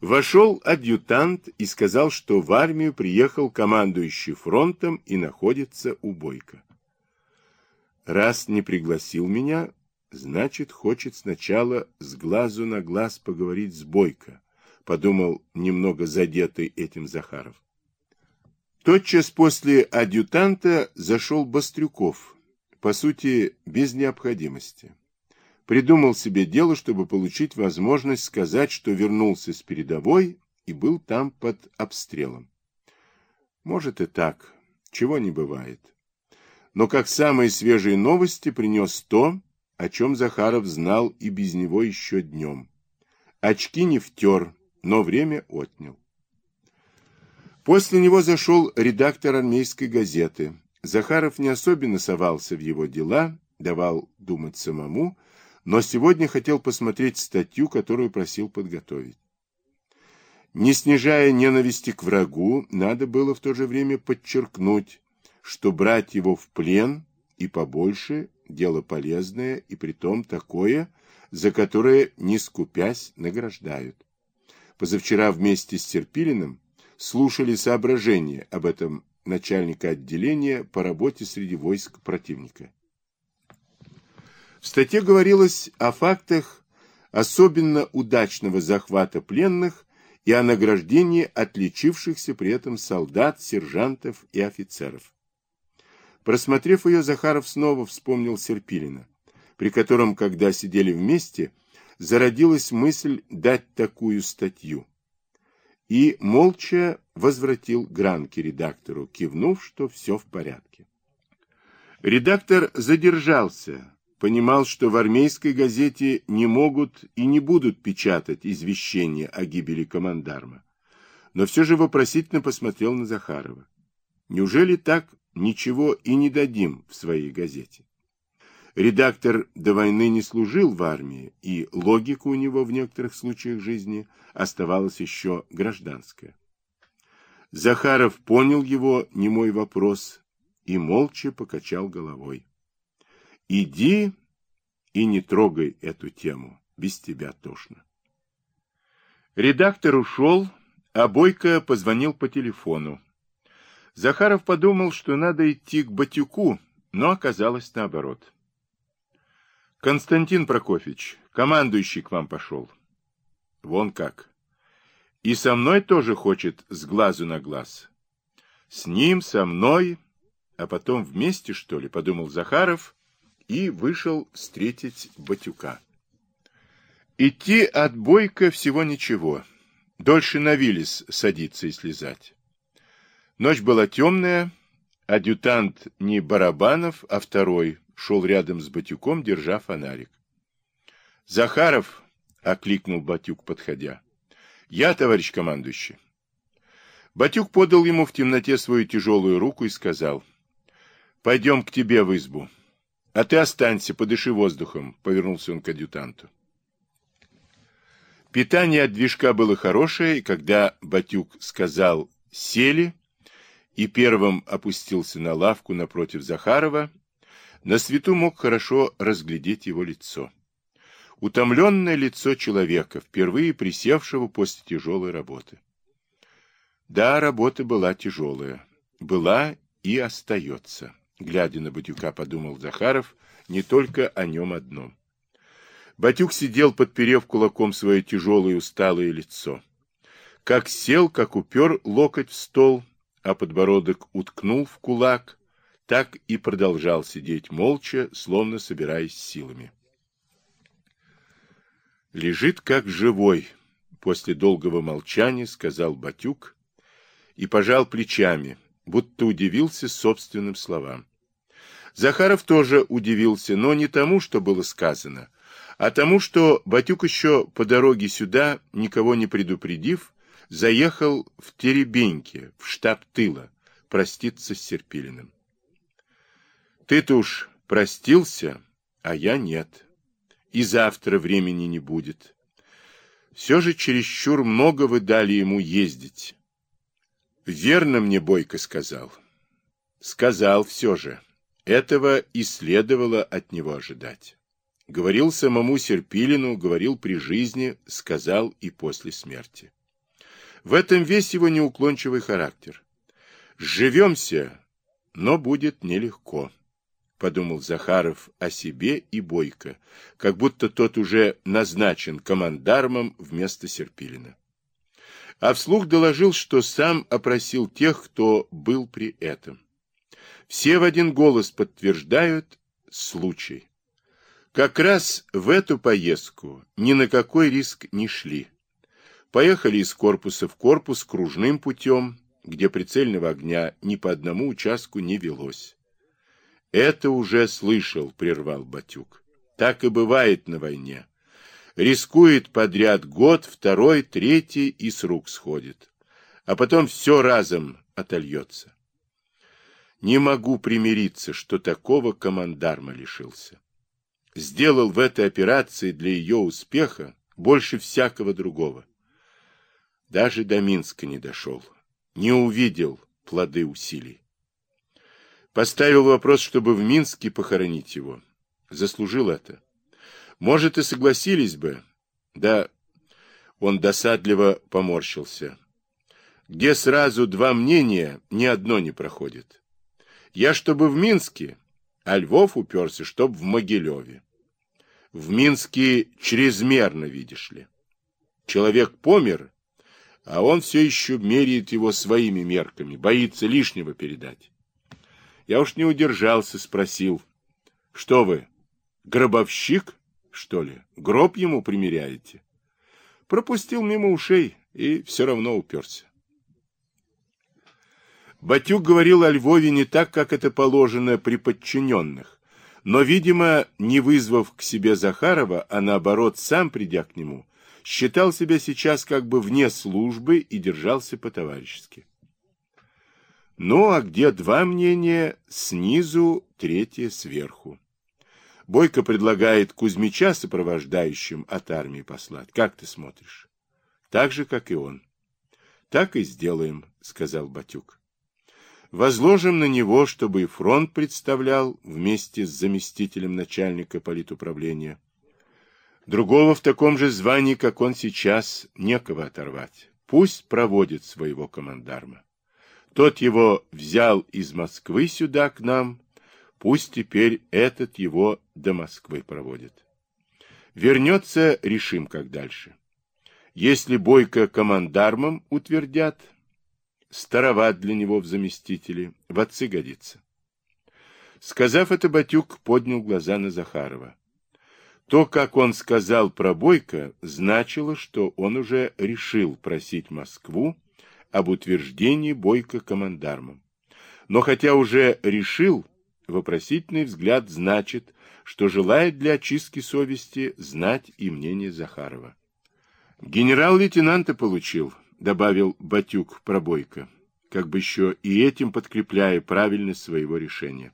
Вошел адъютант и сказал, что в армию приехал командующий фронтом и находится у Бойко. Раз не пригласил меня, значит, хочет сначала с глазу на глаз поговорить с Бойко, подумал немного задетый этим Захаров. Тотчас после адъютанта зашел Бастрюков, по сути, без необходимости придумал себе дело, чтобы получить возможность сказать, что вернулся с передовой и был там под обстрелом. Может и так, чего не бывает. Но как самые свежие новости принес то, о чем Захаров знал и без него еще днем. Очки не втер, но время отнял. После него зашел редактор армейской газеты. Захаров не особенно совался в его дела, давал думать самому, но сегодня хотел посмотреть статью, которую просил подготовить. Не снижая ненависти к врагу, надо было в то же время подчеркнуть, что брать его в плен и побольше – дело полезное и притом такое, за которое, не скупясь, награждают. Позавчера вместе с Серпилиным слушали соображения об этом начальника отделения по работе среди войск противника. В статье говорилось о фактах особенно удачного захвата пленных и о награждении отличившихся при этом солдат, сержантов и офицеров. Просмотрев ее, Захаров снова вспомнил Серпилина, при котором, когда сидели вместе, зародилась мысль дать такую статью. И молча возвратил гранки редактору, кивнув, что все в порядке. Редактор задержался, понимал, что в армейской газете не могут и не будут печатать извещение о гибели командарма. Но все же вопросительно посмотрел на Захарова. Неужели так ничего и не дадим в своей газете? Редактор до войны не служил в армии, и логика у него в некоторых случаях жизни оставалась еще гражданская. Захаров понял его немой вопрос и молча покачал головой. Иди и не трогай эту тему, без тебя тошно. Редактор ушел, а Бойко позвонил по телефону. Захаров подумал, что надо идти к Батюку, но оказалось наоборот. Константин Прокофьевич, командующий к вам пошел. Вон как. И со мной тоже хочет с глазу на глаз. С ним, со мной, а потом вместе, что ли, подумал Захаров, и вышел встретить Батюка. Идти от Бойко всего ничего. Дольше на Виллис садиться и слезать. Ночь была темная, адъютант не Барабанов, а второй шел рядом с Батюком, держа фонарик. «Захаров!» — окликнул Батюк, подходя. «Я, товарищ командующий». Батюк подал ему в темноте свою тяжелую руку и сказал, «Пойдем к тебе в избу». А ты останься, подыши воздухом, повернулся он к адъютанту. Питание от движка было хорошее, и когда Батюк сказал «сели» и первым опустился на лавку напротив Захарова, на свету мог хорошо разглядеть его лицо. Утомленное лицо человека, впервые присевшего после тяжелой работы. Да, работа была тяжелая. Была и остается глядя на Батюка, подумал Захаров, не только о нем одном. Батюк сидел, подперев кулаком свое тяжелое усталое лицо. Как сел, как упер локоть в стол, а подбородок уткнул в кулак, так и продолжал сидеть молча, словно собираясь силами. «Лежит как живой», — после долгого молчания сказал Батюк и пожал плечами, будто удивился собственным словам. Захаров тоже удивился, но не тому, что было сказано, а тому, что Батюк еще по дороге сюда, никого не предупредив, заехал в Теребеньке, в штаб тыла, проститься с Серпилиным. Ты-то уж простился, а я нет. И завтра времени не будет. Все же чересчур много вы дали ему ездить. Верно мне Бойко сказал. Сказал все же. Этого и следовало от него ожидать. Говорил самому Серпилину, говорил при жизни, сказал и после смерти. В этом весь его неуклончивый характер. Живемся, но будет нелегко, подумал Захаров о себе и Бойко, как будто тот уже назначен командармом вместо Серпилина. А вслух доложил, что сам опросил тех, кто был при этом. Все в один голос подтверждают случай. Как раз в эту поездку ни на какой риск не шли. Поехали из корпуса в корпус кружным путем, где прицельного огня ни по одному участку не велось. Это уже слышал, прервал Батюк. Так и бывает на войне. Рискует подряд год, второй, третий и с рук сходит. А потом все разом отольется. Не могу примириться, что такого командарма лишился. Сделал в этой операции для ее успеха больше всякого другого. Даже до Минска не дошел, не увидел плоды усилий. Поставил вопрос, чтобы в Минске похоронить его. Заслужил это. Может, и согласились бы. Да, он досадливо поморщился. Где сразу два мнения, ни одно не проходит. Я, чтобы в Минске, а Львов уперся, чтоб в Могилеве. В Минске чрезмерно, видишь ли. Человек помер, а он все еще меряет его своими мерками, боится лишнего передать. Я уж не удержался, спросил. Что вы, гробовщик, что ли? Гроб ему примеряете? Пропустил мимо ушей и все равно уперся. Батюк говорил о Львове не так, как это положено при подчиненных, но, видимо, не вызвав к себе Захарова, а наоборот, сам придя к нему, считал себя сейчас как бы вне службы и держался по-товарищески. Ну, а где два мнения, снизу, третье сверху. Бойко предлагает Кузьмича сопровождающим от армии послать. Как ты смотришь? Так же, как и он. Так и сделаем, сказал Батюк. Возложим на него, чтобы и фронт представлял вместе с заместителем начальника политуправления. Другого в таком же звании, как он сейчас, некого оторвать. Пусть проводит своего командарма. Тот его взял из Москвы сюда к нам, пусть теперь этот его до Москвы проводит. Вернется, решим, как дальше. Если Бойко командармом утвердят, староват для него в заместителе, в отцы годится. Сказав это, Батюк поднял глаза на Захарова. То, как он сказал про Бойко, значило, что он уже решил просить Москву об утверждении Бойко командармом. Но хотя уже решил, вопросительный взгляд значит, что желает для очистки совести знать и мнение Захарова. «Генерал-лейтенанта получил», — добавил Батюк про Бойко, как бы еще и этим подкрепляя правильность своего решения.